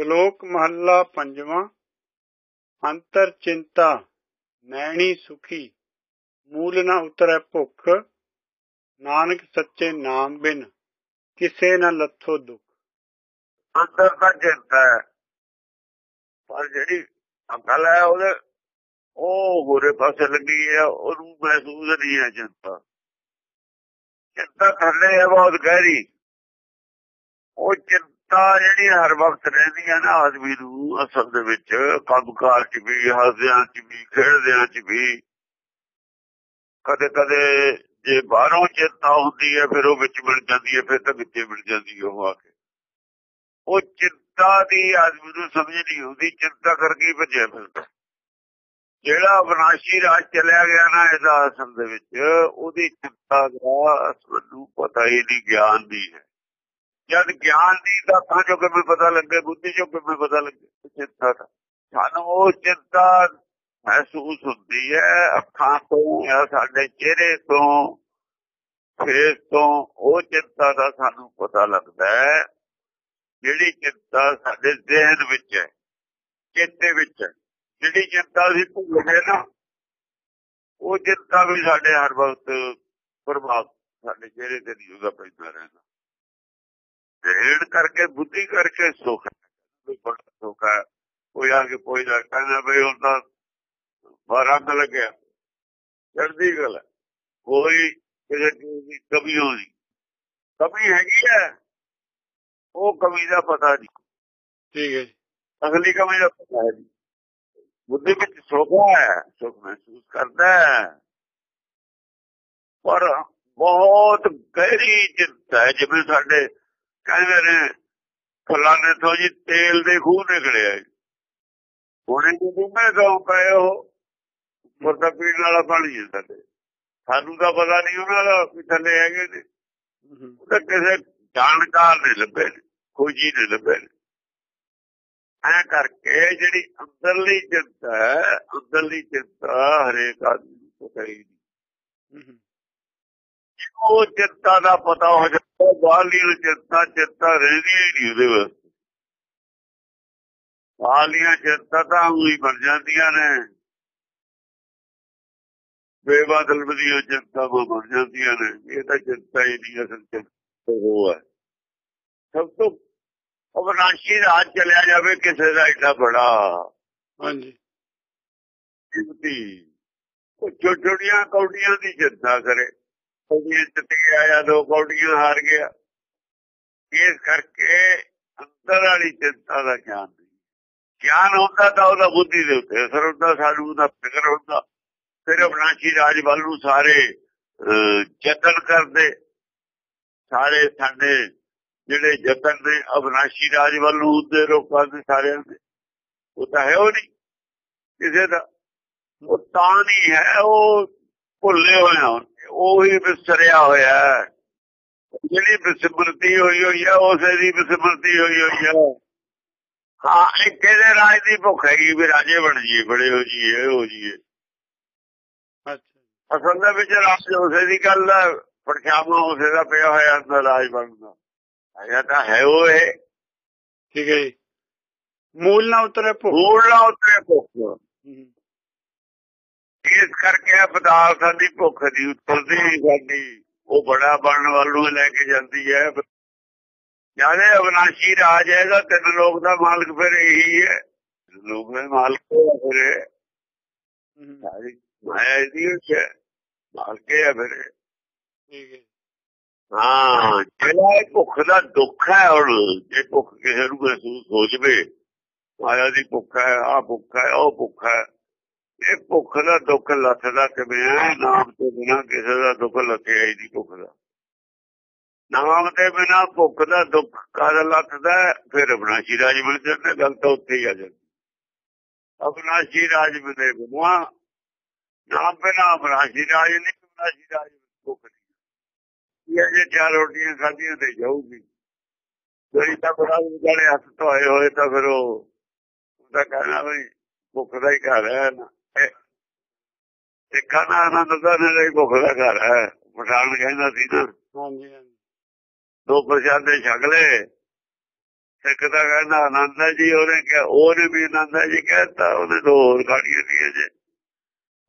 ਸ਼ਲੋਕ ਮਹੱਲਾ ਪੰਜਵਾਂ, ਅੰਤਰ ਚਿੰਤਾ, ਨੈਣੀ ਸੁਖੀ, ਮੂਲ ਨਾ ਉਤਰੈ ਭੁੱਖ, ਨਾਨਕ ਸੱਚੇ ਨਾਮ ਬਿਨ, ਕਿਸੇ ਨਾ ਲੱਥੋ ਦੁੱਖ। ਅੰਦਰ ਤਾਂ ਚਿੰਤਾ ਹੈ, ਪਰ ਜਿਹੜੀ ਅਕਲ ਹੈ ਉਹਦੇ, ਉਹ ਹੋਰੇ ਪਾਸੇ ਲੱਗੀ ਹੈ ਉਹਨੂੰ ਮਹਿਸੂਸ ਨਹੀਂ ਹੈ ਚਿੰਤਾ। ਚਿੰਤਾ ਥੱਲੇ ਹੈ, ਬਹੁਤ ਗਹਿਰੀ। ਉਹ ਚਿੰਤਾ ਜਿਹੜੀ ਹਰ ਵਕਤ ਰਹਿੰਦੀ ਹੈ ਨਾ ਆਦਮੀ ਨੂੰ ਅਸਲ ਦੇ ਵਿੱਚ, ਕੰਮਕਾਰ ਚ ਵੀ, ਹੱਸਦਿਆਂ ਚ ਵੀ, ਖੇਡਦਿਆਂ ਚ ਵੀ ਕਦੇ ਕਦੇ ਜੇ ਬਾਹਰੋਂ ਚਿੰਤਾ ਹੁੰਦੀ ਹੈ, ਫਿਰ ਉਹ ਵਿੱਚ ਮਿਲ ਜਾਂਦੀ ਹੈ, ਫਿਰ ਤਾਂ ਵਿੱਚੇ ਮਿਲ ਜਾਂਦੀ ਉਹ ਆ ਕੇ। ਉਹ ਚਿੰਤਾ ਦੀ ਆਦਮੀ ਨੂੰ ਸਮਝ ਨਹੀਂ ਆਉਂਦੀ, ਚਿੰਤਾ ਕਰਕੇ ਭੱਜਿਆ ਫਿਰਦਾ। ਜਿਹੜਾ ਵਿਨਾਸ਼ੀ ਰਾਜ ਚਲਿਆ ਗਿਆ ਨਾ ਇਹਦਾ ਅਸਲ ਦੇ ਵਿੱਚ, ਉਹਦੀ ਚਿੰਤਾ ਦਾ ਅਸਲ ਨੂੰ ਪਤਾ ਹੀ ਨਹੀਂ, ਗਿਆਨ ਦੀ ਹੈ। ਜਦ ਗਿਆਨ ਦੀ ਤਾਂ ਚੋਂ ਕਿਵੇਂ ਪਤਾ ਲੱਗੇ, ਬੁੱਧੀ ਚੋਂ ਕਿਵੇਂ ਪਤਾ ਲੱਗੇ ਚਿੰਤਾ ਦਾ। ਸਾਨੂੰ ਉਹ ਚਿੰਤਾ ਮਹਿਸੂਸ ਹੁੰਦੀ ਹੈ, ਅੱਖਾਂ ਤੋਂ ਜਾਂ ਸਾਡੇ ਚਿਹਰੇ ਤੋਂ ਫੇਸ ਤੋਂ, ਉਹ ਚਿੰਤਾ ਦਾ ਸਾਨੂੰ ਪਤਾ ਲੱਗਦਾ ਹੈ, ਜਿਹੜੀ ਚਿੰਤਾ ਸਾਡੇ ਜ਼ਿਹਨ ਵਿੱਚ ਹੈ, ਚੇਤੇ ਵਿੱਚ ਹੈ। ਜਿਹੜੀ ਚਿੰਤਾ ਅਸੀਂ ਭੁੱਲ ਗਏ ਨਾ, ਉਹ ਚਿੰਤਾ ਵੀ ਸਾਡੇ ਹਰ ਵਕਤ ਪ੍ਰਭਾਵ ਸਾਡੇ ਚਿਹਰੇ ਤੇ ਨਹੀਂ ਉਹਦਾ ਪੈਂਦਾ ਰਹਿੰਦਾ। ਦੇੜ ਕਰਕੇ ਬੁੱਧੀ ਕਰਕੇ ਸੁਖ ਬੜਾ ਸੁਖ ਹੈ। ਕੋਈ ਆ ਕੇ ਕੋਈ ਨਾ ਕਹਿੰਦਾ ਬਈ ਹੁਣ ਤਾਂ ਬਾਰਾਂ ਲੱਗਿਆ। ਚੜਦੀ ਗੱਲ ਕੋਈ ਕਿਸੇ ਦੀ ਕਮੀ ਹੋਣੀ ਕਮੀ ਹੈਗੀ ਹੈ। ਉਹ ਕਮੀ ਦਾ ਪਤਾ ਨਹੀਂ। ਠੀਕ ਹੈ ਅਗਲੀ ਕਮੀ ਦਾ ਪਤਾ ਹੈ ਬੁੱਧੀ ਵਿੱਚ ਸੁਖ ਹੈ। ਸੁਖ ਮਹਿਸੂਸ ਕਰਦਾ ਹੈ। ਪਰ ਬਹੁਤ ਗਹਿਰੀ ਚਿੰਤਾ ਹੈ। ਜਿਵੇਂ ਸਾਡੇ ਕਹਿੰਦੇ ਨੇ, ਫਲਾਣੇ ਤੋਂ ਜੀ ਤੇਲ ਦੇ ਖੂਹ ਨਿਕਲਿਆ ਹੁਣੇ ਜਦੋਂ ਮੈਂ ਪਏ ਉਹ, ਮੁਰਦਾ ਪੀਣ ਵਾਲਾ ਪਾਣੀ ਹੈ ਸਾਡੇ। ਸਾਨੂੰ ਤਾਂ ਪਤਾ ਨਹੀਂ ਉਹਨਾਂ ਦਾ ਵੀ ਥੱਲੇ ਹੈਗੇ ਨੇ। ਉਹ ਕਿਸੇ ਜਾਣਕਾਰ ਨਹੀਂ ਲੱਭੇ ਕੋਈ ਜੀ ਨਹੀਂ ਲੱਭੇ ਐ ਕਰਕੇ ਜਿਹੜੀ ਅੰਦਰਲੀ ਚਿੰਤਾ ਹੈ, ਅੰਦਰਲੀ ਚਿੰਤਾ ਹਰੇਕ ਆਦਮੀ ਨੂੰ ਪਤਾ ਹੀ ਨਹੀਂ। ਉਹ ਚਿੰਤਾ ਦਾ ਪਤਾ ਹੋ ਜਾਂਦਾ ਬਾਹਰਲੀ ਚਿੰਤਾ ਚਿੰਤਾ ਰਹਿੰਦੀ ਹੀ ਨਹੀਂ ਉਹਦੇ ਵਾਸਤੇ। ਬਾਹਰਲੀਆਂ ਚਿੰਤਾ ਤਾਂ ਉਹੀ ਬਣ ਜਾਂਦੀਆਂ ਨੇ। ਬੇਬਾਦਲ ਵਧੀਆਂ ਚਿੰਤਾ ਬਣ ਜਾਂਦੀਆਂ ਨੇ। ਇਹ ਤਾਂ ਚਿੰਤਾ ਹੀ ਨਹੀਂ ਅਸਲ ਚਿੰਤਾ ਉਹ ਹੈ। ਸਭ ਤੋਂ ਅਵਨਾਸ਼ੀ ਰਾਜ ਚਲਿਆ ਜਾਵੇ ਕਿਸੇ ਦਾ ਏਡਾ ਬੜਾ। ਹਾਂਜੀ। ਉਹ ਛੋਟੀਆਂ ਕੌਡੀਆਂ ਦੀ ਚਿੰਤਾ ਕਰੇ। ਕੌਡੀਆਂ ਜਿੱਤ ਗਿਆ ਦੋ ਕੌਡੀਆਂ ਹਾਰ ਗਿਆ। ਇਸ ਕਰਕੇ ਅੰਦਰ ਵਾਲੀ ਚਿੰਤਾ ਦਾ ਗਿਆਨ ਨਹੀਂ। ਗਿਆਨ ਹੁੰਦਾ ਤਾਂ ਉਹਦਾ ਬੁੱਧੀ ਦੇ ਉੱਤੇ ਅਸਰ ਹੁੰਦਾ, ਸਾਨੂੰ ਉਹਦਾ ਫਿਕਰ ਹੁੰਦਾ। ਫਿਰ ਅਵਨਾਸ਼ੀ ਰਾਜ ਵੱਲ ਨੂੰ ਸਾਰੇ ਯਤਨ ਕਰਦੇ। ਸਾਰੇ ਸਾਡੇ ਜਿਹੜੇ ਯਤਨ ਨੇ, ਅਵਨਾਸ਼ੀ ਰਾਜ ਵੱਲ ਨੂੰ ਉੱਤੇ ਰੋਕਾਂ ਦੇ ਸਾਰਿਆਂ ਦੇ। ਉਹ ਤਾਂ ਹੈ ਉਹ ਨਹੀਂ, ਕਿਸੇ ਦਾ। ਉਹ ਤਾਂ ਨਹੀਂ ਹੈ, ਉਹ ਭੁੱਲੇ ਹੋਏ ਹਨ ਉਹ ਵਿਸਰਿਆ ਹੋਇਆ ਜਿਹੜੀ ਵਿਸਮਰਤੀ ਹੋਈ ਹੋਈ ਹੈ ਉਸੇ ਦੀ ਵਿਸਮਰਤੀ ਹੋਈ ਹੋਈ ਹੈ। ਹਾਂ ਇੱਕ ਇਹਦੇ ਰਾਜ ਦੀ ਭੁੱਖ ਹੈਗੀ ਵੀ ਰਾਜੇ ਬਣ ਜੀਏ ਬੜੇ ਹੋ ਜੀਏ ਹੋ ਜੀਏ ਅੱਛਾ। ਅਸਲ ਦੇ ਵਿੱਚ ਰਾਜ ਉਸੇ ਦੀ ਗੱਲ ਹੈ ਪਰਛਾਵਾਂ ਉਸੇ ਦਾ ਪਿਆ ਹੋਇਆ ਅੰਦਰ ਰਾਜ ਬਣਦਾ ਆਇਆ ਤਾਂ ਹੈ ਉਹ ਇਹ। ਠੀਕ ਹੈ ਜੀ। ਮੂਲ ਨਾ ਉਤਰੇ ਭੁੱਖ। ਮੂਲ ਨਾ ਉਤਰੇ ਭੁੱਖ। ਇਸ ਕਰਕੇ ਪਦਾਰਥਾਂ ਦੀ ਭੁੱਖ ਦੀ ਉਤਰਦੀ ਸਾਡੀ ਉਹ ਬੜਾ ਬਣਨ ਵੱਲ ਨੂੰ ਲੈ ਕੇ ਜਾਂਦੀ ਹੈ। ਜ਼ਿਆਦਾ ਅਵਨਾਸ਼ੀ ਰਾਜ ਹੈਗਾ ਤਿੰਨ ਲੋਕ ਦਾ ਮਾਲਕ ਫਿਰ ਇਹੀ ਹੈ। ਲੋਕ ਦੇ ਮਾਲਕ ਫਿਰ ਸਾਰੀ ਮਾਇਆ ਦੀ ਹੈ ਮਾਲਕ ਹੈ ਫਿਰ ਠੀਕ ਹੈ। ਹਾਂ ਜਿਹੜਾ ਇਹ ਭੁੱਖ ਦਾ ਦੁੱਖ ਹੈ ਹੁਣ ਜੇ ਭੁੱਖ ਕਿਸੇ ਨੂੰ ਮਹਿਸੂਸ ਹੋ ਜਵੇ ਮਾਇਆ ਦੀ ਭੁੱਖ ਹੈ ਆ ਭੁੱਖ ਹੈ ਉਹ ਭੁੱਖ ਹੈ। ਇਹ ਭੁੱਖ ਦਾ ਦੁੱਖ ਲੱਥਦਾ ਕਿਵੇਂ ਹੈ ਨਾਮ ਤੋਂ ਬਿਨਾ ਕਿਸੇ ਦਾ ਦੁੱਖ ਲੱਥਿਆ ਹੀ ਨਹੀਂ ਭੁੱਖ ਦਾ। ਨਾਮ ਤੇ ਬਿਨਾ ਭੁੱਖ ਦਾ ਦੁੱਖ ਕਦ ਲੱਥਦਾ ਫਿਰ ਅਬਨਾਸ਼ੀ ਰਾਜ ਮਿਲ ਜਾਂਦਾ, ਗੱਲ ਤਾਂ ਉੱਥੇ ਹੀ ਆ ਜਾਂਦੀ। ਅਬਨਾਸ਼ੀ ਰਾਜ ਮਿਲੇ ਬਿਨਾ ਨਾਮ ਬਿਨਾ ਅਬਨਾਸ਼ੀ ਰਾਜ ਨਹੀਂ, ਅਬਨਾਸ਼ੀ ਰਾਜ ਭੁੱਖ ਨਹੀਂ। ਇਹ ਜੇ ਚਾਰ ਰੋਟੀਆਂ ਖਾਧੀਆਂ ਤੇ ਜਾਊਗੀ? ਜਿਹੜੀ ਤਾਂ ਬੜਾ ਵਿਚਾਲੇ ਹੱਥ ਧੋਏ ਹੋਏ ਤਾਂ ਫਿਰ ਉਹ ਉਹਦਾ ਕਹਿਣਾ ਵੀ ਭੁੱਖ ਦਾ ਹੀ ਘਰ ਹੈ ਨਾ। ਸਿੱਖਾਂ ਦਾ ਆਨੰਦ ਦਾ ਨਹੀਂ ਭੁੱਖ ਦਾ ਘਰ ਹੈ। ਪਠਾਨ ਕਹਿੰਦਾ ਸੀ ਨਾ ਹਾਂਜੀ ਦੋ ਪ੍ਰਸ਼ਾਦੇ ਛਕ ਲੈ ਸਿੱਖ ਦਾ ਕਹਿੰਦਾ ਆਨੰਦਾ ਜੀ ਉਹਨੇ ਕਿਹਾ ਉਹਨੇ ਵੀ ਆਨੰਦਾ ਜੀ ਕਹਿਤਾ ਉਹਨੇ ਦੋ ਹੋਰ ਖਾਣੀਆਂ ਦੀਆਂ ਜੇ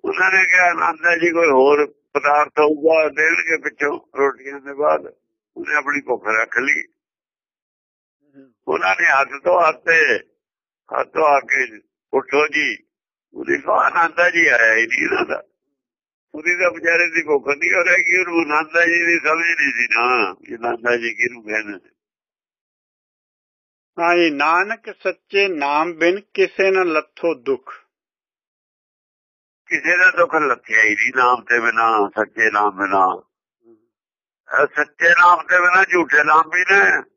ਉਹਨਾਂ ਨੇ ਕਿਹਾ ਆਨੰਦਾ ਜੀ ਕੋਈ ਹੋਰ ਪਦਾਰਥ ਹੋਊਗਾ ਦੇਣਗੇ ਪਿੱਛੋਂ ਰੋਟੀਆਂ ਦੇ ਬਾਅਦ। ਉਹਨੇ ਆਪਣੀ ਭੁੱਖ ਰੱਖ ਲਈ। ਉਹਨਾਂ ਨੇ ਹੱਥ ਤੋਂ ਹੱਥੇ ਹੱਥੋਂ ਆ ਕੇ ਉੱਠੋ ਜੀ। ਉਹਦੀ ਆਨੰਦਾ ਜੀ ਆਇਆ ਹੀ ਨਹੀਂ ਦਾ। ਉਹਦੀ ਤਾਂ ਵਿਚਾਰੇ ਦੀ ਭੁੱਖ ਨਹੀਂ ਹੋ ਰਹੀ ਕਿ ਉਹਨੂੰ ਆਨੰਦਾ ਜੀ ਦੀ ਸਮਝ ਨਹੀਂ ਸੀ ਨਾ ਕਿ ਆਨੰਦਾ ਜੀ ਕਿਹਨੂੰ ਕਹਿੰਦੇ ਨੇ। ਹਾਂਜੀ ਨਾਨਕ ਸੱਚੇ ਨਾਮ ਬਿਨ ਕਿਸੇ ਨਾ ਲੱਥੋ ਦੁੱਖ। ਕਿਸੇ ਦਾ ਦੁੱਖ ਲੱਥਿਆ ਹੀ ਨਹੀਂ ਨਾਮ ਤੇ ਬਿਨਾ, ਸੱਚੇ ਨਾਮ ਬਿਨਾ। ਇਹ ਸੱਚੇ ਨਾਮ ਤੇ ਬਿਨਾ ਝੂਠੇ ਨਾਮ ਵੀ ਨੇ।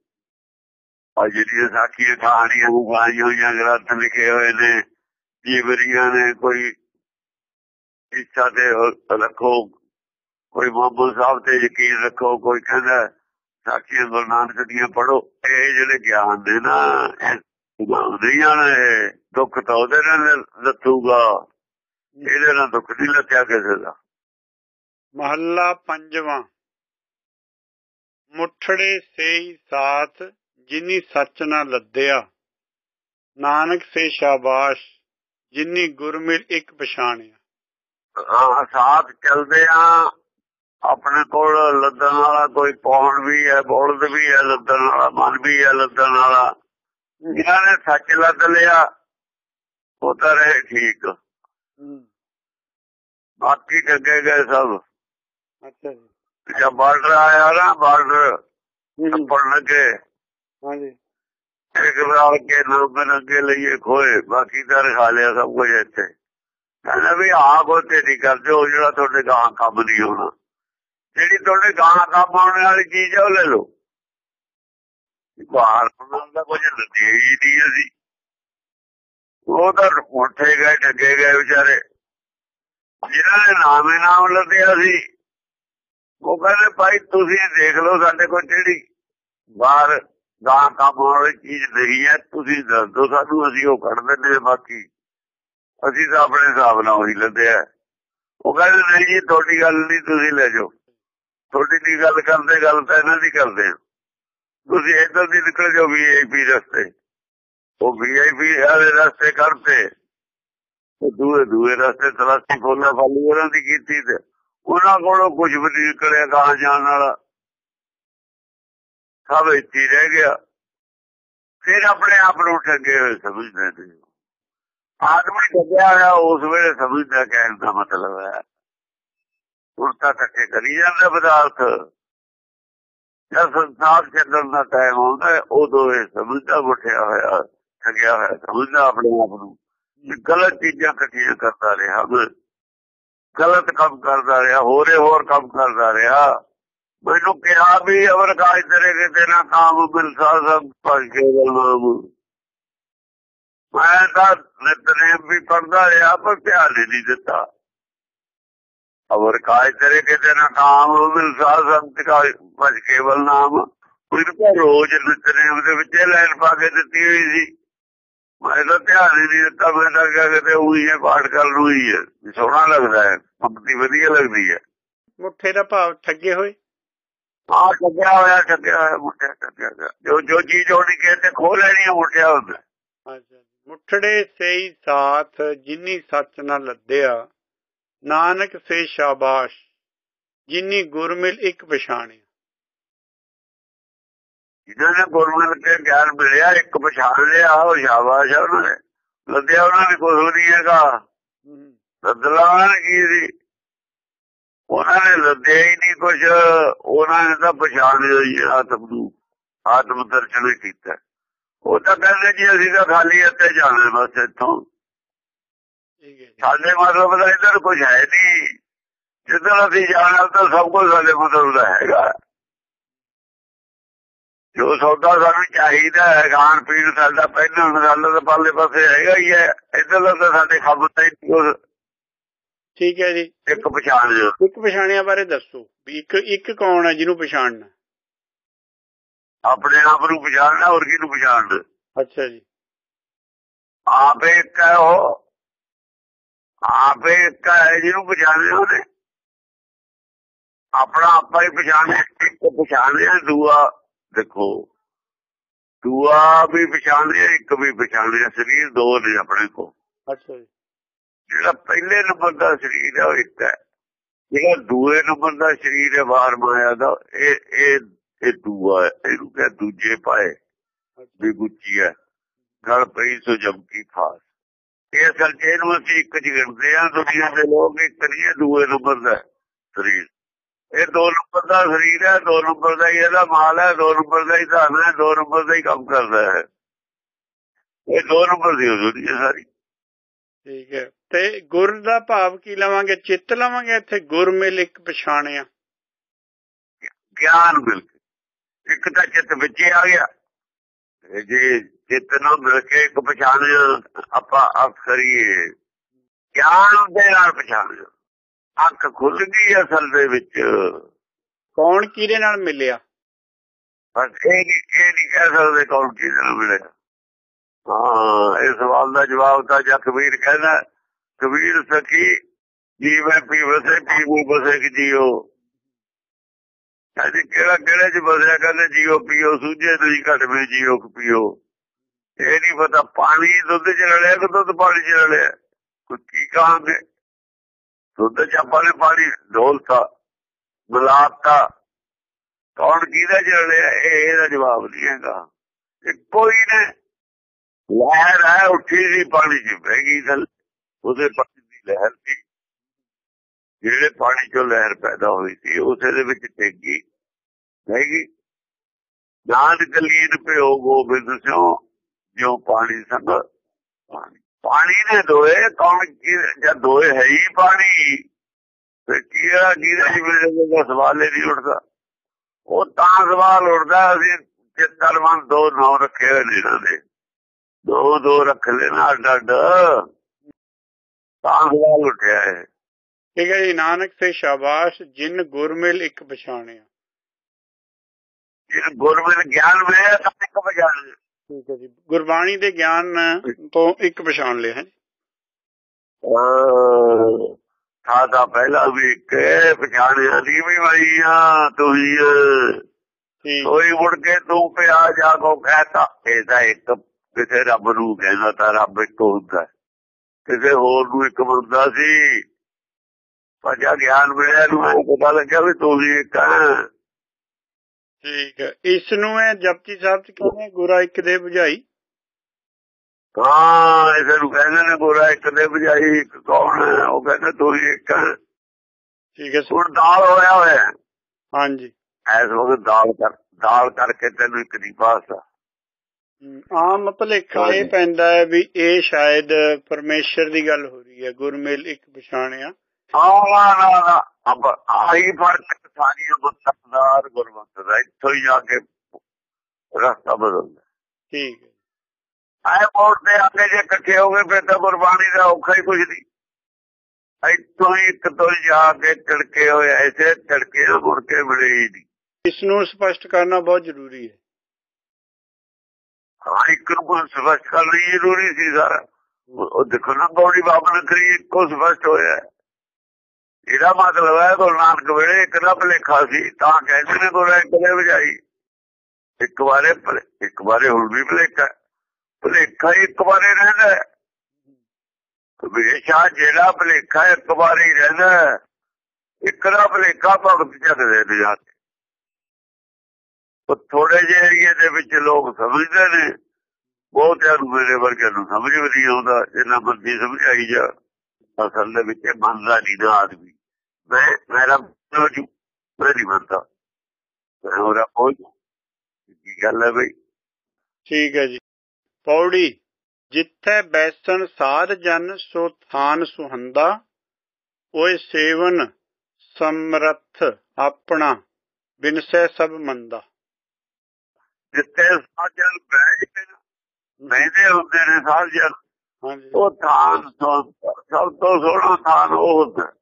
ਆ ਜਿਹੜੀਆਂ ਸਾਖੀਆਂ ਕਹਾਣੀਆਂ ਗਾਈਆਂ ਹੋਈਆਂ, ਗ੍ਰੰਥ ਲਿਖੇ ਹੋਏ ਨੇ, ਜੀਵਰੀਆਂ ਨੇ, ਕੋਈ ਇੱਛਾ ਤੇ ਰੱਖੋ। ਕੋਈ ਮੁਹੰਮਦ ਸਾਹਿਬ ਤੇ ਯਕੀਨ ਰੱਖੋ, ਕੋਈ ਕਹਿੰਦਾ, ਸਾਖੀਆਂ ਗੁਰੂ ਨਾਨਕ ਦੀਆਂ ਪੜੋ ਇਹ ਜਿਹੜੇ ਗਿਆਨ ਦੇ ਨਾ ਨਹੀਂ ਆਣੇ ਦੁੱਖ ਤਾਂ ਉਹਦੇ ਨਾਲ ਲੱਥੂਗਾ। ਇਹਦੇ ਨਾਲ ਦੁੱਖ ਨਹੀਂ ਲੱਥਿਆ ਕਿਸੇ ਦਾ। ਮਹੱਲਾ ਪੰਜਵਾਂ। ਮੁਠੜੇ ਸੇਈ ਸਾਥ, ਜਿਨੀ ਸੱਚ ਨਾ ਲੱਦਿਆ। ਨਾਨਕ ਸੇ ਸ਼ਾਬਾਸ਼, ਜਿਨੀ ਗੁਰਮਿਲ ਇੱਕ ਪਛਾਣਿਆ। ਹਾਂ ਸਾਥ ਚੱਲਦੇ ਆ ਆਪਣੇ ਕੋਲ ਲੱਦਣ ਵਾਲਾ ਕੋਈ ਪੌਣ ਵੀ ਹੈ ਬੋਲਦ ਵੀ ਹੈ ਲੱਦਣ ਵਾਲਾ ਮਨ ਵੀ ਹੈ ਲੱਦਣ ਵਾਲਾ। ਜਿਹਨਾਂ ਨੇ ਸੱਚ ਲੱਦ ਲਿਆ ਉਹ ਤਾਂ ਰਹੇ ਠੀਕ। ਬਾਕੀ ਡੱਗੇ ਗਏ ਸਭ। ਅੱਛਾ ਜੀ। ਜਦ ਬਾਰਡਰ ਆਇਆ ਨਾ ਬਾਰਡਰ ਪੜ ਲੱਗੇ। ਹਾਂਜੀ। ਇੱਕ ਵਾਰ ਕੇ ਨਾਮ ਅੱਗੇ ਲਈਏ ਖੋਏ ਬਾਕੀ ਤਾਂ ਰਖਾ ਲਿਆ ਸਭ ਕੁਝ ਇੱਥੇ। ਕਹਿੰਦਾ ਵੀ ਆਹ ਕੋਤੇ ਨਹੀਂ ਕਰਦੇ ਉਹ ਜਿਹੜਾ ਤੁਹਾਡੇ ਗਾਂ ਕੰਮ ਨਹੀਂ ਹੋਣਾ। ਜਿਹੜੀ ਤੁਹਾਡੇ ਗਾਂ ਕੰਮ ਆਉਣ ਵਾਲੀ ਚੀਜ਼ ਹੈ ਉਹ ਲੈ ਲਓ। ਬਾਹਰ ਉਹਨਾਂ ਦਾ ਕੁਝ ਲੱਗੇ ਹੀ ਨਹੀਂ ਅਸੀਂ। ਉਹ ਤਾਂ ਉੱਠੇ ਗਏ ਡੱਗੇ ਗਏ ਵਿਚਾਰੇ। ਜਿਨ੍ਹਾਂ ਨੇ ਨਾਮੇ ਨਾਮ ਲੱਦਿਆ ਸੀ। ਉਹ ਕਹਿੰਦੇ, ਭਾਈ ਤੁਸੀਂ ਦੇਖ ਲਓ ਸਾਡੇ ਕੋਲ ਜਿਹੜੀ ਬਾਹਰ ਗਾਂ ਕੰਮ ਵਾਲੀ ਚੀਜ਼ ਨਹੀਂ ਹੈ, ਤੁਸੀਂ ਦੱਸ ਦਿਓ ਸਾਨੂੰ, ਅਸੀਂ ਉਹ ਕੱਢ ਦਿੰਦੇ ਬਾਕੀ। ਅਸੀਂ ਤਾਂ ਆਪਣੇ ਹਿਸਾਬ ਨਾਲ ਉਹੀ ਲੱਦਿਆ ਉਹ ਕਹਿੰਦੇ, ਨਹੀਂ ਜੀ, ਤੁਹਾਡੀ ਗੱਲ ਨਹੀਂ, ਤੁਸੀਂ ਲੈ ਜਾਓ। ਤੁਹਾਡੀ ਦੀ ਗੱਲ ਕਰਦੇ ਗੱਲ ਤਾਂ ਇਹਨਾਂ ਦੀ ਕਰਦੇ ਤੁਸੀਂ ਇੱਧਰ ਦੀ ਨਿਕਲ ਜਾਓ ਵੀਆਈਪੀ ਰਸਤੇ। ਉਹ ਵੀਆਈਪੀ ਵਾਲੇ ਰਸਤੇ ਕਰਤੇ ਉਹ ਦੂਏ ਦੂਏ ਰਸਤੇ ਤਲਾਸ਼ੀ ਖੋਲਾ ਫਾਲੀ ਉਹਨਾਂ ਦੀ ਕੀਤੀ ਤੇ ਉਹਨਾਂ ਕੋਲੋਂ ਕੁਝ ਵੀ ਨਹੀਂ ਨਿਕਲਿਆ ਗਾਂ ਜਾਣ ਵਾਲਾ। ਸਭ ਇੱਥੇ ਰਹਿ ਗਿਆ। ਫਿਰ ਆਪਣੇ ਆਪ ਨੂੰ ਠੱਗੇ ਹੋਏ ਸਮਝਦੇ ਨੇ। ਆਦਮੀ ਠੱਗਿਆ ਹੋਇਆ ਉਸ ਵੇਲੇ ਸਮਝਦਾ ਕਹਿਣ ਦਾ ਮਤਲਬ ਹੈ। ਉਲਟਾ ਟੱਕੇ ਕਰੀ ਜਾਂਦਾ ਪਦਾਰਥ। ਜਦ ਸੰਸਾਰ ਚੱਲਣ ਦਾ ਟਾਈਮ ਆਉਂਦਾ ਉਦੋਂ ਇਹ ਸਮਝਦਾ ਉੱਠਿਆ ਹੋਇਆ, ਠੱਗਿਆ ਹੋਇਆ ਸਮਝਦਾ ਆਪਣੇ ਆਪ ਨੂੰ ਗਲਤ ਚੀਜ਼ਾਂ ਇਕੱਠੀਆਂ ਕਰਦਾ ਰਿਹਾ। ਗਲਤ ਕੰਮ ਕਰਦਾ ਰਿਹਾ, ਹੋਰੇ ਹੋਰ ਕੰਮ ਕਰਦਾ ਰਿਹਾ। ਮੈਨੂੰ ਕਿਹਾ ਵੀ ਅਵਰ ਕਾਜ ਤੇਰੇ ਕਿਤੇ ਨਾ ਕਾਮ ਮਿਲ ਸਾਸਮ ਭਗੇ ਨਾਮ ਮੈਂ ਤਾਂ ਨਿਤਨੇਮ ਵੀ ਪੜਦਾ ਰਿਹਾ ਪਰ ਧਿਆਨ ਨਹੀਂ ਦਿੱਤਾ। ਅਵਰ ਕਾਜ ਤੇਰੇ ਕਿਤੇ ਨਾ ਕਾਮ ਮਿਲ ਸਾਸਮ ਭਜ ਕੇਵਲ ਨਾਮ। ਕੋਈ ਤਾਂ ਰੋਜ਼ ਨਿਤਨੇਮ ਦੇ ਵਿੱਚ ਲਾਈਨ ਪਾ ਕੇ ਦਿੱਤੀ ਹੋਈ ਸੀ। ਮੈਂ ਤਾਂ ਧਿਆਨ ਹੀ ਨਹੀਂ ਦਿੱਤਾ ਮੈਂ ਤਾਂ ਕਿਹਾ ਕਿ ਉਹੀ ਹੈ ਪਾਠ ਕਰ ਲੂਈ ਹੈ ਸੋਹਣਾ ਲੱਗਦਾ ਹੈ ਪੰਕਤੀ ਵਧੀਆ ਲੱਗਦੀ ਹੈ। ਮੁੱਠੇ ਦਾ ਭਾਵ ਠੱਗੇ ਹੋਏ? ਆ ਠੱਗਿਆ ਹੋਇਆ ਠੱਗਿਆ ਹੋਇਆ ਮੁੱਠਿਆ ਠੱਗਿਆ ਜੋ ਜੋ ਚੀਜ਼ ਹੋਣੀ ਕਿਤੇ ਖੋ ਲੈਣੀ ਹੈ ਮੁੱਠਿਆ ਹੁੰਦਾ ਅੱਛਾ ਮੁੱਠੜੇ ਸੇਈ ਸਾਥ ਜਿਨੀ ਸੱਚ ਨਾ ਲੱਦਿਆ ਨਾਨਕ ਸੇ ਸ਼ਾਬਾਸ਼ ਜਿਨੀ ਗੁਰਮਿਲ ਇੱਕ ਪਛਾਣਿਆ। ਜਿਹਨਾਂ ਨੇ ਗੁਰਮਤਿ ਕੇ ਗਿਆਨ ਮਿਲਿਆ ਇੱਕ ਪਛਾਣ ਲਿਆ ਉਹ ਸ਼ਾਬਾਸ਼ ਉਹਨਾਂ ਨੇ। ਲੱਦਿਆ ਉਹਨਾਂ ਨੇ ਕੁਝ ਨਹੀਂ ਹੈਗਾ। ਲੱਦਲਾ ਕੀ ਸੀ? ਉਹਨਾਂ ਨੇ ਲੱਦਿਆ ਹੀ ਨਹੀਂ ਕੁਝ ਉਹਨਾਂ ਨੇ ਤਾਂ ਪਛਾਣ ਲਈ ਆਤਮ ਨੂੰ। ਆਤਮ ਦਰਸ਼ਨ ਕੀਤਾ। ਉਹ ਤਾਂ ਕਹਿੰਦੇ ਜੀ ਅਸੀਂ ਤਾਂ ਖਾਲੀ ਇੱਥੇ ਜਾਣਾ ਬਸ ਇੱਥੋਂ। ਸਾਡੇ ਮਤਲਬ ਦਾ ਇੱਧਰ ਕੁਝ ਹੈ ਨਹੀਂ। ਜਿੱਧਰ ਅਸੀਂ ਜਾਣਾ ਤਾਂ ਸਭ ਕੁਝ ਸਾਡੇ ਮਤਲਬ ਦਾ ਹੈਗਾ। ਜੋ ਸੌਦਾ ਸਾਨੂੰ ਚਾਹੀਦਾ ਹੈ ਖਾਣ ਪੀਣ ਸਾਡਾ ਪਹਿਲਾਂ ਗੱਲ ਤਾਂ ਪਾਲੇ ਪਾਸੇ ਹੈਗਾ ਹੀ ਹੈ। ਇੱਧਰ ਤਾਂ ਸਾਡੇ ਖੱਬ ਤੇ ਠੀਕ ਹੈ ਜੀ। ਇੱਕ ਪਛਾਣ ਇੱਕ ਪਛਾਣਿਆ ਬਾਰੇ ਦੱਸੋ ਵੀ ਇੱਕ ਇੱਕ ਕੌਣ ਹੈ ਜਿਹਨੂੰ ਪਛਾਣਨਾ? ਆਪਣੇ ਆਪ ਨੂੰ ਪਛਾਣਨਾ ਹੋਰ ਕਿਹਨੂੰ ਪਛਾਣਨਾ ਅੱਛਾ ਜੀ। ਆਪ ਇੱਕ ਹੈ ਉਹ ਆਪ ਇੱਕ ਹੈ ਜਿਹਨੂੰ ਪਛਾਣਿਆ ਉਹਨੇ। ਆਪਣਾ ਆਪਾ ਹੀ ਪਛਾਣਿਆ ਇੱਕ ਪਛਾਣਿਆ ਦੂਆ ਦੇਖੋ। ਦੂਆ ਵੀ ਪਛਾਣ ਲਿਆ ਇੱਕ ਵੀ ਪਛਾਣ ਲਿਆ ਸਰੀਰ ਦੋ ਨੇ ਆਪਣੇ ਕੋਲ। ਅੱਛਾ ਜੀ। ਜਿਹੜਾ ਪਹਿਲੇ ਨੰਬਰ ਦਾ ਸਰੀਰ ਹੈ ਉਹ ਇੱਕ ਹੈ। ਜਿਹੜਾ ਦੂਏ ਨੰਬਰ ਦਾ ਸਰੀਰ ਹੈ ਬਾਹਰ ਮਾਇਆ ਦਾ ਇਹ ਇਹ ਇਹ ਦੂਆ ਇਹਨੂੰ ਕਹੇ ਦੂਜੇ ਪਾਏ ਵੀ ਗੁੱਚੀ ਹੈ। ਗਲ ਪਈ ਸੋ ਜਮਕੀ ਖਾਸ। ਇਹ ਅਸਲ ਚ ਇਹਨੂੰ ਅਸੀਂ ਇੱਕ ਚ ਗਿਣਦੇ ਆ ਦੁਨੀਆ ਦੇ ਲੋਕ ਇੱਕ ਨਹੀਂ ਹੈ ਦੂਏ ਨੰਬਰ ਦਾ ਸਰੀਰ। ਇਹ ਦੋ ਨੰਬਰ ਦਾ ਸਰੀਰ ਹੈ ਦੋ ਨੰਬਰ ਦਾ ਹੀ ਇਹਦਾ ਮਾਲ ਹੈ ਦੋ ਨੰਬਰ ਦਾ ਹੀ ਧਨ ਹੈ ਦੋ ਨੰਬਰ ਦਾ ਹੀ ਕੰਮ ਕਰਦਾ ਹੈ। ਇਹ ਦੋ ਨੰਬਰ ਦੀ ਦੁਨੀਆ ਸਾਰੀ। ਠੀਕ ਹੈ। ਤੇ ਗੁਰ ਦਾ ਭਾਵ ਕੀ ਲਵਾਂਗੇ? ਚਿੱਤ ਲਵਾਂਗੇ ਇੱਥੇ ਗੁਰ ਮਿਲ ਇੱਕ ਪਛਾਣਿਆ? ਗਿਆਨ ਮਿਲ ਕੇ। ਇੱਕ ਤਾਂ ਚਿੱਤ ਵਿੱਚ ਆ ਗਿਆ। ਜੇ ਚਿੱਤ ਨਾਲ ਮਿਲ ਕੇ ਇੱਕ ਪਛਾਣ ਆਪਾਂ ਕਰੀਏ। ਗਿਆਨ ਦੇ ਨਾਲ ਪਛਾਣ ਅੱਖ ਖੁੱਲ ਗਈ ਅਸਲ ਦੇ ਵਿੱਚ। ਕੌਣ ਕਿਹਦੇ ਨਾਲ ਮਿਲਿਆ? ਬਸ ਇਹ ਇਹ ਨਹੀਂ ਕਹਿ ਸਕਦੇ ਕੌਣ ਕਿਹਦੇ ਨਾਲ ਮਿਲਿਆ। ਹਾਂ ਇਸ ਸਵਾਲ ਦਾ ਜਵਾਬ ਤਾਂ ਕਬੀਰ ਕਹਿੰਦਾ ਕਬੀਰ ਸਖੀ ਜੀਵੇ ਪੀ ਵਸੇ ਪੀਵੋ ਬਸੇ ਕਿ ਜੀਓ। ਕਹਿੰਦੇ ਕਿਹੜਾ ਕਿਹੜੇ ਚ ਬਸਿਆ ਕਹਿੰਦੇ ਜੀਓ ਪੀਓ, ਸੂਝੇ ਤੁਸੀਂ ਘਟਵੇਂ ਜੀਓ ਪੀਓ। ਇਹ ਨਹੀਂ ਪਤਾ, ਪਾਣੀ ਦੁੱਧ ਚ ਰਲਿਆ ਕਿ ਦੁੱਧ ਪਾਣੀ ਚ ਰਲਿਆ? ਕੋਈ ਕੀ ਕਹਾਂਗੇ ਦੁੱਧ ਚ ਆਪਾਂ ਨੇ ਪਾਣੀ ਢੋਲਤਾ ਬੁਲਾਤਾ ਕੌਣ ਕਿਹਦਾ ਚ ਰਲਿਆ? ਇਹਦਾ ਜਵਾਬ ਨਹੀਂ ਹੈਗਾ। ਇੱਕੋ ਹੀ ਨੇ, ਲਹਿਰ ਹੈ, ਉੱਠੀ ਸੀ ਪਾਣੀ ਚ, ਬਹਿ ਗਈ ਥੱਲੇ। ਉਹਦੇ ਪਾਣੀ ਦੀ ਲਹਿਰ ਸੀ। ਜਿਹੜੇ ਪਾਣੀ ਚੋਂ ਲਹਿਰ ਪੈਦਾ ਹੋਈ ਸੀ, ਉਸੇ ਦੇ ਵਿੱਚ ਟੇਗੀ ਹੈਗੀ ਨਾਨ ਕਲੀਨ ਪਿਓ ਗੋਬਿੰਦ ਸਿਓ ਜੋ ਪਾਣੀ ਸੰਗ ਪਾਣੀ। ਪਾਣੀ ਦੇ ਦੋਏ, ਕੌਣ ਜਦ ਦੋਏ ਹੈ ਹੀ ਪਾਣੀ? ਤੇ ਕੀੜਾ ਕੀੜਾ ਜਿਵੇਂ ਦਾ ਸਵਾਲ ਹੀ ਨਹੀਂ ਉੱਠਦਾ। ਉਹ ਤਾਂ ਸਵਾਲ ਉੱਠਦਾ, ਅਸੀਂ ਚਿੱਤਰ ਮਨ ਦੋ ਨਾਮ ਰੱਖੇ ਹੋਏ ਨੇ ਇਹਨਾਂ ਦੇ। ਦੋ ਦੋ ਰੱਖ ਲੈਣਾ ਅੱਡ ਅੱਡ ਤਾਂ ਸਵਾਲ ਉੱਠਿਆ ਹੈ ਠੀਕ ਹੈ ਜੀ ਨਾਨਕ ਸੇ ਸ਼ਾਬਾਸ਼ ਜਿਨ ਗੁਰਮਿਲ ਇੱਕ ਪਛਾਣਿਆ। ਜੇ ਗੁਰਮਤਿ ਗਿਆਨ ਮਿਲਿਆ ਤਾਂ ਇੱਕ ਪਛਾਣ ਠੀਕ ਹੈ ਜੀ ਗੁਰਬਾਣੀ ਦੇ ਗਿਆਨ ਤੋਂ ਇੱਕ ਪਛਾਣ ਲਿਆ ਹੈ ਥਾ ਦਾ ਪਹਿਲਾ ਵੀ ਇੱਕ ਪਛਾਣਿਆ ਦੀ ਵੀ ਵਈਆ ਤੂੰ ਠੀਕ। ਕੋਈ ਮੁੜ ਕੇ ਤੂੰ ਪਿਆ ਜਾ ਕੋ ਕਹਤਾ ਇਹਦਾ ਇੱਕ ਕਿਸੇ ਰੱਬ ਨੂੰ ਕਹਿੰਦਾ ਤਾਂ ਰੱਬ ਇੱਕ ਹੁੰਦਾ। ਕਿਸੇ ਹੋਰ ਨੂੰ ਇੱਕ ਬੰਦਾ ਸੀ ਪਰ ਜਦ ਗਿਆਨ ਮਿਲਿਆ ਨੂੰ ਇਹ ਪਤਾ ਲੱਗਿਆ ਵੀ ਤੂੰ ਹੀ ਇੱਕ ਹੈ ਠੀਕ ਹੈ। ਇਸ ਨੂੰ ਇਹ ਜਪਜੀ ਸਾਹਿਬ ਚ ਕਹਿੰਦੇ ਗੁਰਾ ਇੱਕ ਦੇ 부ਝਾਈ ਹਾਂ ਇਹਦੇ ਨੂੰ ਕਹਿੰਦੇ ਨੇ ਗੋਰਾ ਇੱਕ ਦੇ ਬਜਾਈ ਇੱਕ ਕੌਣ ਹੈ? ਉਹ ਕਹਿੰਦਾ ਤੂੰ ਹੀ ਇੱਕ ਹੈ। ਠੀਕ ਹੈ। ਸਰ ਹੁਣ ਦਾਲ ਹੋਇਆ ਹੋਇਆ ਹਾਂਜੀ। ਐਸ ਵਕਤ ਦਾਲ ਕਰ ਦਾਲ ਕਰਕੇ ਤੈਨੂੰ ਇੱਕ ਦੀ ਪਾਸਾ ਆਮ ਭਲੇਖਾ ਇਹ ਪੈਂਦਾ ਹੈ ਵੀ ਇਹ ਸ਼ਾਇਦ ਪਰਮੇਸ਼ਰ ਦੀ ਗੱਲ ਹੋ ਰਹੀ ਹੈ। ਗੁਰਮਿਲ ਇੱਕ ਪਛਾਣਿਆ। ਆਵਾ ਨਾ ਨਾ ਅਬ ਆਹੀ ਫ਼ਰਕ ਸਾਰੀਆਂ ਬੁੱਤਾਦਾਰ ਗੁਰਮਤਿ ਦਾ ਇੱਥੋਂ ਹੀ ਜਾ ਕੇ ਰਸਤਾ ਬਦਲਦਾ ਠੀਕ ਹੈ। ਆਏ ਮੋੜ ਤੇ ਆ ਕੇ ਜੇ ਇਕੱਠੇ ਹੋ ਗਏ ਫਿਰ ਤਾਂ ਗੁਰਬਾਣੀ ਦਾ ਔਖਾ ਹੀ ਕੁਝ ਨਹੀਂ। ਇੱਥੋਂ ਹੀ ਇੱਕ ਤੋਂ ਜਾ ਕੇ ਟੜਕੇ ਹੋਏ ਐਸੇ ਟੜਕੇ ਨਾ ਮੁੜ ਕੇ ਮਿਲੇ ਹੀ ਨਹੀਂ। ਇਸ ਨੂੰ ਸਪਸ਼ਟ ਕਰਨਾ ਬਹੁਤ ਜ਼ਰੂਰੀ ਹੈ। ਹਾਂ ਇੱਕ ਨੂੰ ਸਪਸ਼ਟ ਕਰਨਾ ਜ਼ਰੂਰੀ ਸੀ ਸਾਰਾ। ਉਹ ਦੇਖੋ ਨਾ ਗੌੜੀ ਬਾਬਾ ਨੇ ਕਰੀ ਇੱਕੋ ਸਪਸ਼ਟ ਹੋਇਆ ਇਹਦਾ ਮਤਲਬ ਹੈ ਗੁਰੂ ਨਾਨਕ ਵੇਲੇ ਇੱਕ ਦਾ ਭਲੇਖਾ ਸੀ ਤਾਂ ਕਹਿੰਦੇ ਨੇ ਗੁਰੂ ਇੱਕ ਦੇ ਵਜਾਈ। ਇੱਕ ਵਾਰੇ ਇੱਕ ਵਾਰੇ ਹੁਣ ਵੀ ਭਲੇਖਾ ਭਲੇਖਾ ਇੱਕ ਵਾਰੇ ਰਹਿੰਦਾ ਹਮੇਸ਼ਾ ਜਿਹੜਾ ਭਲੇਖਾ ਇੱਕ ਵਾਰੀ ਰਹਿੰਦਾ ਹੈ, ਇੱਕ ਦਾ ਭਲੇਖਾ ਭਗਤ ਚੱਕਦੇ ਨੇ ਜਾ ਕੇ। ਉਹ ਥੋੜੇ ਜਿਹੇ ਏਰੀਏ ਦੇ ਵਿੱਚ ਲੋਕ ਸਮਝਦੇ ਨੇ ਬਹੁਤਿਆਂ ਨੂੰ ਮੇਰੇ ਵਰਗੇ ਨੂੰ ਸਮਝ ਵੀ ਨਹੀਂ ਆਉਂਦਾ ਜਿੰਨਾ ਮਰਜ਼ੀ ਸਮਝਾਈ ਜਾ। ਅਸਲ ਦੇ ਵਿੱਚ ਮੰਨਦਾ ਨਹੀਂ ਨਾ ਆਦਮੀ। ਮੈਂ ਜੋ ਨਹੀਂ ਮੰਨਦਾ। ਗੱਲ ਹੈ ਬਈ? ਠੀਕ ਹੈ ਜੀ। ਪੌੜੀ ਜਿੱਥੈ ਬੈਸਣ ਸਾਧ ਜਨ ਸੋ ਥਾਨ ਸੁਹੰਦਾ। ਓਏ ਸੇਵਨ ਸਮਰੱਥ ਆਪਣਾ ਬਿਨਸੈ ਸਭ ਮੰਦਾ। ਜਿੱਥੇ ਸਾਜਲ ਬੈਠ ਕੇ ਬੈਠੇ ਹੁੰਦੇ ਨੇ ਹਾਂਜੀ। ਉਹ ਥਾਨ ਸਭ ਤੋਂ ਸੋਹਣਾ ਥਾਨ ਉਹ ਹੁੰਦਾ।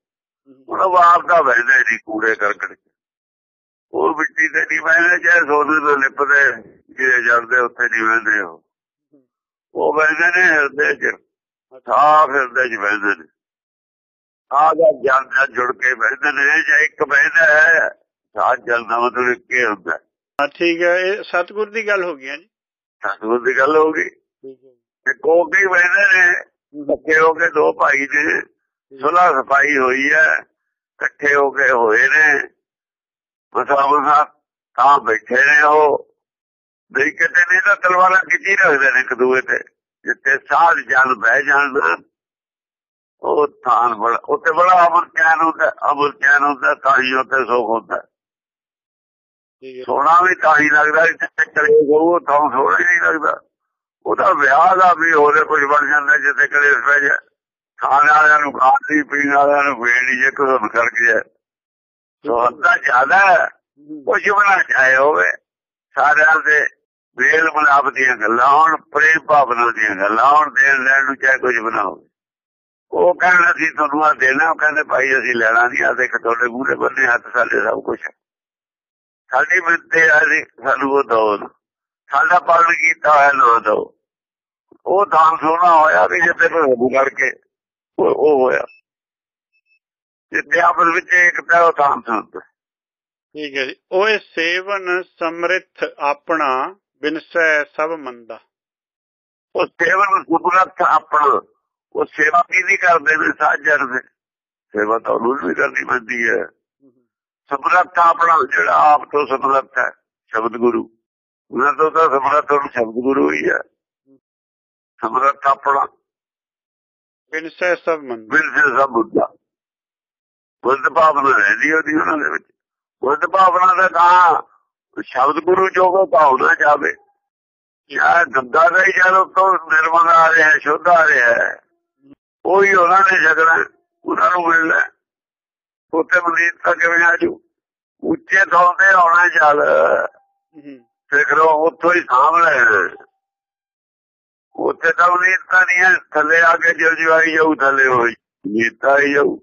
ਉਹ ਬਾਪ ਦਾ ਬੈਠਦੇ ਨਹੀਂ ਕੂੜੇ ਕਰਕਟ ਉਹ ਮਿੱਟੀ ਤੇ ਨਹੀਂ ਬੈਠਦੇ ਜੇ ਸੋਨੇ ਨਾਲ ਲਿਪਦੇ ਜਿਹੜੇ ਜਲਦੇ ਉੱਥੇ ਨਹੀਂ ਬੈਠਦੇ ਉਹ। ਉਹ ਬੈਠਦੇ ਨੇ ਹਿਰਦੇ ਚ ਸਾਫ਼ ਹਿਰਦੇ ਚ ਬੈਠਦੇ ਨੇ। ਆਹ ਦਾ ਜਲ ਨਾਲ ਜੁੜ ਕੇ ਬੈਠਦੇ ਨੇ ਜੇ ਇੱਕ ਬੈਠਦਾ ਹੈ ਸਾਹ ਜਲ ਦਾ ਮਤਲਬ ਹੀ ਹੁੰਦਾ। ਹਾਂ ਠੀਕ ਹੈ ਇਹ ਸਤਿਗੁਰ ਦੀ ਗੱਲ ਹੋ ਗਈ ਹੈ ਜੀ। ਸਤਿਗੁਰ ਦੀ ਗੱਲ ਹੋ ਗਈ। ਠੀਕ ਹੈ ਤੇ ਕੋਕੀ ਬੈਠੇ ਨੇ ਇਕੱਠੇ ਹੋ ਕੇ ਦੋ ਭਾਈ ਨੇ ਸੁਲਾ ਸਫ਼ਾਈ ਹੋਈ ਹੈ ਇਕੱਠੇ ਹੋ ਕੇ ਹੋਏ ਨੇ। ਮਸਾ ਮਸਾ ਤਾਂ ਬੈਠੇ ਨੇ ਉਹ। ਦੇਖ ਕੇ ਤੇ ਨਹੀਂ ਤਾਂ ਤਲਵਾਰਾਂ ਕਿੱਥੇ ਰੱਖਦੇ ਨੇ ਇੱਕ ਦੂਏ ਤੇ ਜਿੱਥੇ ਸਾਧ ਜਨ ਬਹਿ ਜਾਣ ਉਹ ਥਾਂ ਬੜਾ ਉੱਤੇ ਬੜਾ ਅਮਰ ਚੈਨ ਹੁੰਦਾ ਅਮਰ ਚੈਨ ਹੁੰਦਾ ਤਾਂ ਹੀ ਉੱਤੇ ਸੁੱਖ ਹੁੰਦਾ। ਸੋਨਾ ਵੀ ਤਾਂ ਹੀ ਲੱਗਦਾ ਚਲੇ ਜਾਊ ਤਾਂ ਸੋਹਣਾ ਹੀ ਨਹੀਂ ਲੱਗਦਾ। ਉਹਦਾ ਵਿਆਹ ਦਾ ਵੀ ਹੋਰੇ ਕੁਝ ਬਣ ਜਾਂਦਾ ਜਿੱਥੇ ਕਲੇ ਪੈ ਜਾ ਖਾਣ ਵਾਲਿਆਂ ਨੂੰ ਖਾਣ ਪੀਣ ਵਾਲਿਆਂ ਨੂੰ ਪੀਣ ਜੇ ਕੋਈ ਕਰਕੇ ਜਾਏ ਸੋ ਜ਼ਿਆਦਾ ਹੈ, ਕੁਝ ਚਾਹੇ ਹੋਵੇ। ਸਾਰਿਆਂ ਦੇ ਵੇਲ ਮਨਾਪ ਦੀਆਂ ਗੱਲਾਂ ਹੋਣ ਪ੍ਰੇਮ ਭਾਵਨਾ ਦੀਆਂ ਗੱਲਾਂ ਹੋਣ ਦੇਣ ਲੈਣ ਨੂੰ ਚਾਹੇ ਕੁਝ ਬਣਾਓ ਉਹ ਕਹਿੰਦਾ ਅਸੀਂ ਤੁਹਾਨੂੰ ਆ ਦੇਣਾ। ਉਹ ਕਹਿੰਦੇ ਭਾਈ ਅਸੀਂ ਲੈਣਾ ਨਹੀਂ। ਆ ਦੇਖ ਤੁਹਾਡੇ ਮੂਹਰੇ ਬੰਨੇ ਹੱਥ ਸਾਡੇ ਸਭ ਕੁਝ ਸਾਡੀ ਮਿੱਤੇ ਆ ਜੀ ਸਾਨੂੰ ਉਹ ਦੋ ਸਾਡਾ ਪਾਲਣ ਕੀਤਾ ਹੋਇਆ ਨਾ ਦੋ ਉਹ ਦਾਨ ਸੋਨਾ ਹੋਇਆ ਵੀ ਜਿੱਤੇ ਭਗੂ ਕਰਕੇ ਉਹ ਹੋਇਆ। ਜਿੱਤੇ ਆਪਸ ਵਿੱਚ ਇੱਕ ਤਾਂ ਉਹ ਦਾਨ ਸੰਤ ਠੀਕ ਹੈ ਜੀ। ਓਏ ਸੇਵਨ ਸਮਰਿੱਥ ਆਪਣਾ ਬਿਨਸੈ ਸਭ ਮੰਦਾ। ਉਹ ਸੇਵਨ ਸੁਭਰਤ ਆਪਣਾ। ਉਹ ਸੇਵਾ ਕਿਹਦੀ ਕਰਦੇ ਨੇ ਸਾਜਰ ਦੇ ਸੇਵਾ ਤਾਂ ਉਹਨੂੰ ਵੀ ਕਰਨੀ ਪੈਂਦੀ ਹੈ। ਸਮਰੱਥ ਆਪਣਾ ਜਿਹੜਾ ਆਪ ਤੋਂ ਸਮਰੱਥ ਹੈ ਸ਼ਬਦ ਗੁਰੂ ਉਹਨਾਂ ਤੋਂ ਤਾਂ ਸਮਰੱਥ ਉਹ ਸ਼ਬਦ ਗੁਰੂ ਹੀ ਹੈ। ਸਮਰੱਥ ਆਪਣਾ। ਬਿਨਸੈ ਸਭ ਮੰਦਾ ਬਿਲ ਸੇ ਸਭ ਬੁੱਧਾ ਬੁੱਧ ਭਾਵਨਾ ਰਹਿੰਦੀ ਉਹਦੀ ਉਹਨਾਂ ਦੇ ਵਿੱਚ। ਬੁੱਧ ਭਾਵਨਾ ਦਾ ਤਾਂ ਸ਼ਬਦ ਗੁਰੂ ਜੋ ਕੋ ਭਾਵਨਾ ਜਾਵੇ। ਜਾਂ ਗੰਦਾ ਦਾ ਹੀ ਜਦੋਂ ਤੋਂ ਨਿਰਮਲ ਆ ਰਿਹਾ ਸ਼ੁੱਧ ਆ ਰਿਹਾ ਉਹੀ ਉਹਨਾਂ ਨੇ ਝਗੜਾ ਉਹਨਾਂ ਨੂੰ ਮਿਲਣਾ ਉੱਥੇ ਮਨੀਤ ਤਾਂ ਕਿਵੇਂ ਆ ਜੂ? ਉੱਚੇ ਥਾਂ ਤੇ ਆਉਣਾ ਚੱਲ। ਫਿਕਰੋ ਉੱਥੋਂ ਹੀ ਸਾਹਮਣੇ ਉੱਥੇ ਤਾਂ ਮਨੀਤ ਤਾਂ ਨਹੀਂ ਹੈ ਥੱਲੇ ਆ ਕੇ ਜਿਉ ਜਿਵਾਈ ਜਾਊ ਥੱਲੇ ਹੋਈ। ਨੀਤਾ ਹੀ ਜਾਊ।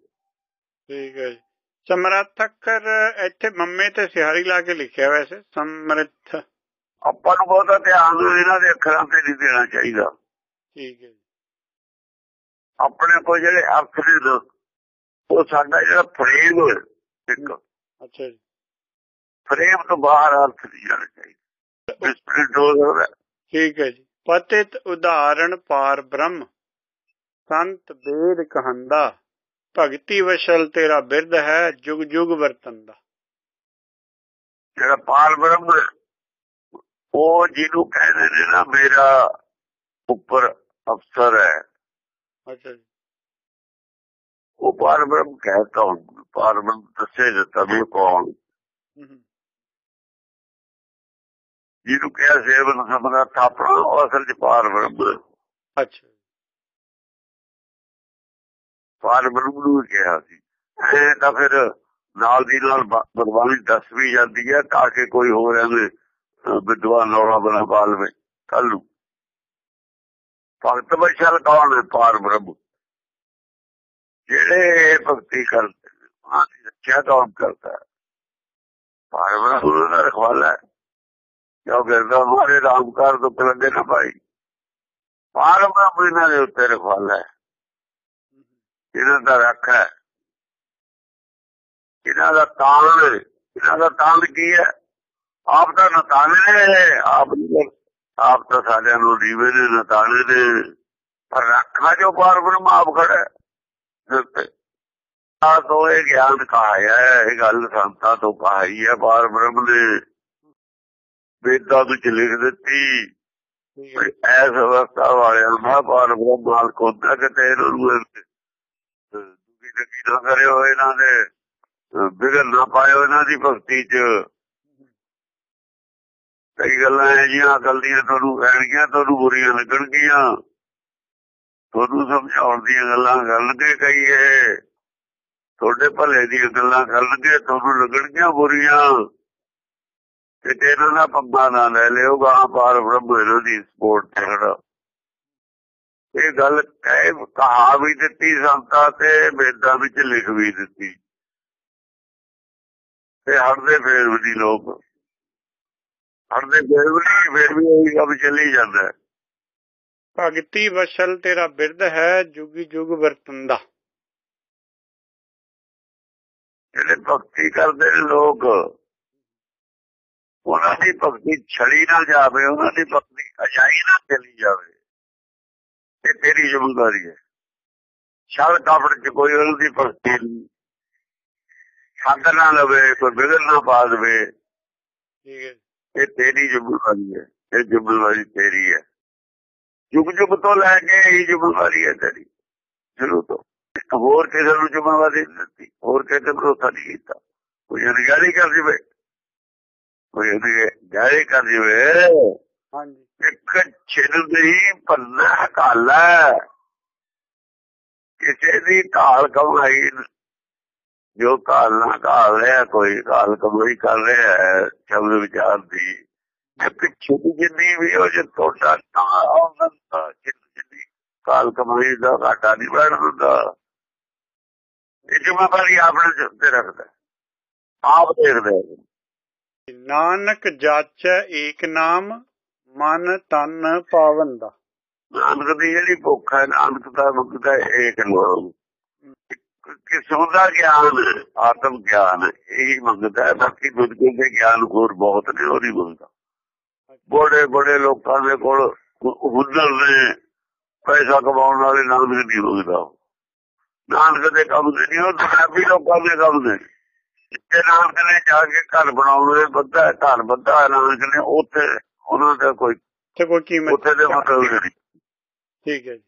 ਠੀਕ ਹੈ ਜੀ। ਸਮਰੱਥਕਰ ਇੱਥੇ ਮੰਮੇ ਤੇ ਸਿਹਾਰੀ ਲਾ ਕੇ ਲਿਖਿਆ ਵੈਸੇ ਸਮਰਿੱਥ। ਆਪਾਂ ਨੂੰ ਬਹੁਤਾ ਧਿਆਨ ਇਹਨਾਂ ਦੇ ਅੱਖਰਾਂ ਤੇ ਨਹੀਂ ਦੇਣਾ ਚਾਹੀਦਾ। ਠੀਕ ਹੈ ਜੀ। ਆਪਣੇ ਕੋਲ ਜਿਹੜੇ ਅਰਥ ਨੇ ਉਹ ਸਾਡਾ ਜਿਹੜਾ ਫਰੇਮ ਇੱਕ। ਅੱਛਾ ਜੀ। ਫਰੇਮ ਤੋਂ ਬਾਹਰ ਅਰਥ ਨਹੀਂ ਜਾਣਾ ਚਾਹੀਦਾ। ਠੀਕ ਹੈ ਜੀ। ਪਤਿਤ ਉਦਾਹਰਣ ਪਾਰ ਬ੍ਰਹਮ ਸੰਤ ਵੇਦ ਕਹੰਦਾ ਭਗਤੀ ਵਸ਼ਲ ਤੇਰਾ ਬਿਰਧ ਹੈ ਜੁਗ ਜੁਗ ਵਰਤੰਦਾ। ਜਿਹੜਾ ਪਾਰ ਬ੍ਰਹਮ ਉਹ ਜਿਹਨੂੰ ਕਹਿੰਦੇ ਨੇ ਨਾ ਮੇਰਾ ਉੱਪਰ ਅਫਸਰ ਹੈ। ਅੱਛਾ ਜੀ। ਉਹ ਪਾਰ ਬ੍ਰਹਮ ਕਹਿਤਾ ਪਾਰ ਬ੍ਰਹਮ ਦੱਸੇ ਦਿੱਤਾ ਵੀ ਕੌਣ। ਜਿਹਨੂੰ ਕਿਹਾ ਸੇਵਨ ਸਮਰੱਥ ਆਪਣਾ ਉਹ ਅਸਲ ਚ ਪਾਰ ਬ੍ਰਹਮ। ਅੱਛਾ। ਪਾਰ ਬ੍ਰਹਮ ਨੂੰ ਕਿਹਾ ਸੀ। ਇਹ ਤਾਂ ਫਿਰ ਨਾਲ ਦੀ ਨਾਲ ਬ- ਗੁਰਬਾਣੀ ਦੱਸ ਵੀ ਜਾਂਦੀ ਹੈ ਤਾਂ ਕਿ ਕੋਈ ਹੋਰ ਅਹ, ਵਿਦਵਾਨ ਰੌਲਾ ਬਣਾ ਪਾ ਲਵੇ ਕੱਲ ਨੂੰ। ਭਗਤ ਬਸ਼ਲ ਕੌਣ ਹੈ? ਪਾਰ ਬ੍ਰਹਮ। ਜਿਹੜੇ ਭਗਤੀ ਕਰਦੇ ਉਹਨਾਂ ਦੀ ਰੱਖਿਆ ਕੌਣ ਕਰਦਾ ਪਾਰ ਬ੍ਰਹਮ ਦਾ ਰਖਵਾਲਾ ਹੈ। ਜੋ ਕਰਦਾ ਮਾਰੇ ਰਾਮਕਾਰ ਤੋਂ ਲੱਗੇ ਨਾ ਭਾਈ। ਪਾਰ ਬ੍ਰਹਮ ਇਹਨਾਂ ਦੇ ਉੱਤੇ ਰਖਵਾਲਾ ਹੈ। ਇਹਨਾਂ ਦਾ ਰੱਖ ਹੈ। ਇਹਨਾਂ ਦਾ ਤਾਣ ਇਹਨਾਂ ਦਾ ਤਾਣ ਕੀ ਹੈ? ਆਪ ਤਾਂ ਨਤਾਣੇ ਆਪ ਆਪ ਤਾਂ ਸਾਰਿਆਂ ਨੂੰ ਦੀਵੇ ਨੇ ਨਤਾਣੇ ਨੇ ਪਰ ਰੱਖਾ ਜੋ ਪਾਰ ਬ੍ਰਹਮ, ਆਪ ਖੜਾ ਹੈ। ਆ ਤੋਂ ਇਹ ਗਿਆਨ ਕਹਾਇਆ ਇਹ ਗੱਲ ਸੰਤਾਂ ਤੋਂ ਕਹਾਈ ਹੈ। ਪਾਰ ਬ੍ਰਹਮ ਨੇ ਵੇਦਾਂ ਵਿੱਚ ਲਿਖ ਦਿੱਤੀ ਐਸ ਅਵਸਥਾ ਵਾਲਿਆਂ ਦਾ ਪਾਰ ਬ੍ਰਹਮ ਮਾਲਕ ਹੁੰਦਾ ਕਿਤੇ ਇਹ ਦੁਖੀ ਦੁਖੀ ਨਾ ਕਰੇ ਹੋਏ ਇਹਨਾਂ ਦੇ। ਵਿਗੜ ਨਾ ਪਾਇਓ ਇਹਨਾਂ ਦੀ ਭਗਤੀ ਚ। ਕਈ ਗੱਲਾਂ ਹੈ ਜੀਆਂ ਅਕਲ ਦੀਆਂ ਤੁਹਾਨੂੰ ਕਹਿਣਗੀਆਂ ਤੁਹਾਨੂੰ ਬੁਰੀਆਂ ਲੱਗਣਗੀਆਂ। ਤੁਹਾਨੂੰ ਸਮਝਾਉਣ ਦੀਆਂ ਗੱਲਾਂ ਕਰਨਗੇ ਕਈ ਇਹ। ਤੁਹਾਡੇ ਭਲੇ ਦੀਆਂ ਗੱਲਾਂ ਕਰਨਗੇ ਤੁਹਾਨੂੰ ਲੱਗਣਗੀਆਂ ਬੁਰੀਆਂ। ਤੇ ਇਹਨਾਂ ਦਾ ਪੰਗਾ ਨਾ ਲੈ ਲਿਓ ਗਾਂ ਪਾਰ ਬ੍ਰਹਮ ਦੀ ਸਪੋਰਟ ਤੇ ਖੜਾ ਇਹ ਗੱਲ ਕਹਿ ਕਹਾ ਵੀ ਦਿੱਤੀ ਸੰਤਾਂ ਤੇ ਵੇਦਾਂ ਵਿੱਚ ਲਿਖ ਵੀ ਦਿੱਤੀ। ਤੇ ਹਟਦੇ ਫੇਰ ਵੀ ਲੋਕ। ਹਟਦੇ ਫੇਰ ਵੀ ਫੇਰ ਵੀ ਉਹੀ ਕੰਮ ਚੱਲੀ ਜਾਂਦਾ। ਭਗਤੀ ਵਸ਼ਲ ਤੇਰਾ ਬਿਰਧ ਹੈ ਜੁਗੀ ਜੁਗ ਵਰਤੰਦਾ ਜਿਹੜੇ ਭਗਤੀ ਕਰਦੇ ਲੋਕ ਉਹਨਾਂ ਦੀ ਭਗਤੀ ਛੜੀ ਨਾ ਜਾਵੇ ਉਹਨਾਂ ਦੀ ਭਗਤੀ ਅਜਾਈ ਨਾ ਚਲੀ ਜਾਵੇ। ਇਹ ਤੇਰੀ ਜ਼ਿੰਮੇਵਾਰੀ ਹੈ। ਛਲ ਕਾਪੜ ਚ ਕੋਈ ਉਹਨਾਂ ਦੀ ਭਗਤੀ ਨਹੀਂ। ਛੱਡ ਨਾ ਲਵੇ ਕੋਈ ਵਿਗੜ ਨਾ ਪਾ ਦੇਵੇ। ਠੀਕ ਹੈ। ਇਹ ਤੇਰੀ ਜ਼ਿੰਮੇਵਾਰੀ ਹੈ। ਇਹ ਜ਼ਿੰਮੇਵਾਰੀ ਤੇਰੀ ਹੈ। ਯੁਗ ਯੁਗ ਤੋਂ ਲੈ ਕੇ ਇਹ ਜ਼ਿੰਮੇਵਾਰੀ ਹੈ ਤੇਰੀ। ਸ਼ੁਰੂ ਤੋਂ। ਹੋਰ ਕਿਸੇ ਨੂੰ ਜ਼ਿੰਮੇਵਾਰੀ ਦਿੱਤੀ। ਹੋਰ ਕਿਸੇ ਤੇ ਭਰੋਸਾ ਨਹੀਂ ਕੀਤਾ। ਕੋਈ ਅਣਗਹਿਲੀ ਕਰ ਜਵੇ ਕੋਈ ਕਰ ਜਵੇ ਹਾਂਜੀ। ਇੱਕ ਕਾਲਾ ਕਿਸੇ ਦੀ ਢਾਲ ਕਮਾਈ ਜੋ ਕਾਲ ਨਾ ਕਾਲ ਰਿਹਾ ਕੋਈ ਕਾਲ ਕਮਾਈ ਕਰ ਰਿਹਾ ਹੈ ਸ਼ਬਦ ਵਿਚਾਰ ਦੀ। ਪਿੱਛੇ ਦੀ ਜਿੰਨੀ ਵੀ ਉਹ ਜੇ ਤੁਹਾਡਾ ਨਾ ਜਿੰਨੀ ਕਾਲ ਕਮਾਈ ਦਾ ਘਾਟਾ ਨਹੀਂ ਬਣ ਹੁੰਦਾ। ਇਹ ਜ਼ਿੰਮੇਵਾਰੀ ਆਪਣੇ ਤੇ ਰੱਖਦਾ। ਆਪ ਦੇਖਦਾ ਹੈ। ਨਾਨਕ ਜਾਚੈ ਏਕ ਨਾਮ, ਮਨ ਤਨ ਪਾਵਨ ਦਾ। ਨਾਨਕ ਦੀ ਜਿਹੜੀ ਭੁੱਖ ਹੈ, ਨਾਨਕ ਦਾ ਮੁਕਤਾ ਏਕ ਨਾਮ। ਕਿਸਮ ਦਾ ਗਿਆਨ, ਆਤਮ ਗਿਆਨ, ਇਹ ਮੰਗਦਾ ਹੈ। ਬਾਕੀ ਦੁਨੀਆ ਦੇ ਗਿਆਨ ਹੋਰ ਬਹੁਤ ਨੇ ਉਹ ਨਹੀਂ ਮੰਗਦਾ। ਬੜੇ ਬੜੇ ਲੋਕਾਂ ਦੇ ਕੋਲ ਹੁਨਰ ਨੇ, ਪੈਸਾ ਕਮਾਉਣ ਵਾਲੇ ਨਾਨਕ ਨਹੀਂ ਮੰਗਦਾ। ਨਾਨਕ ਦੇ ਕੰਮ ਦੇ ਨਹੀਂ, ਉਹ ਦੁਨਾਬੀ ਲੋਕਾਂ ਦੇ ਕੰਮ ਨੇ। ਜਿੱਥੇ ਨਾਨਕ ਨੇ ਜਾ ਕੇ ਘਰ ਬਣਾਉਣੇ ਬੰਦਾ ਘਰ ਬੰਦਾ ਨਾਨਕ ਨੇ ਉੱਥੇ ਉਹਨਾਂ ਦਾ ਕੋਈ ਤੇ ਕੋਈ ਕੀਮਤ ਉੱਥੇ ਦੇ ਮਤਲਬ ਨਹੀਂ। ਠੀਕ ਹੈ ਜੀ।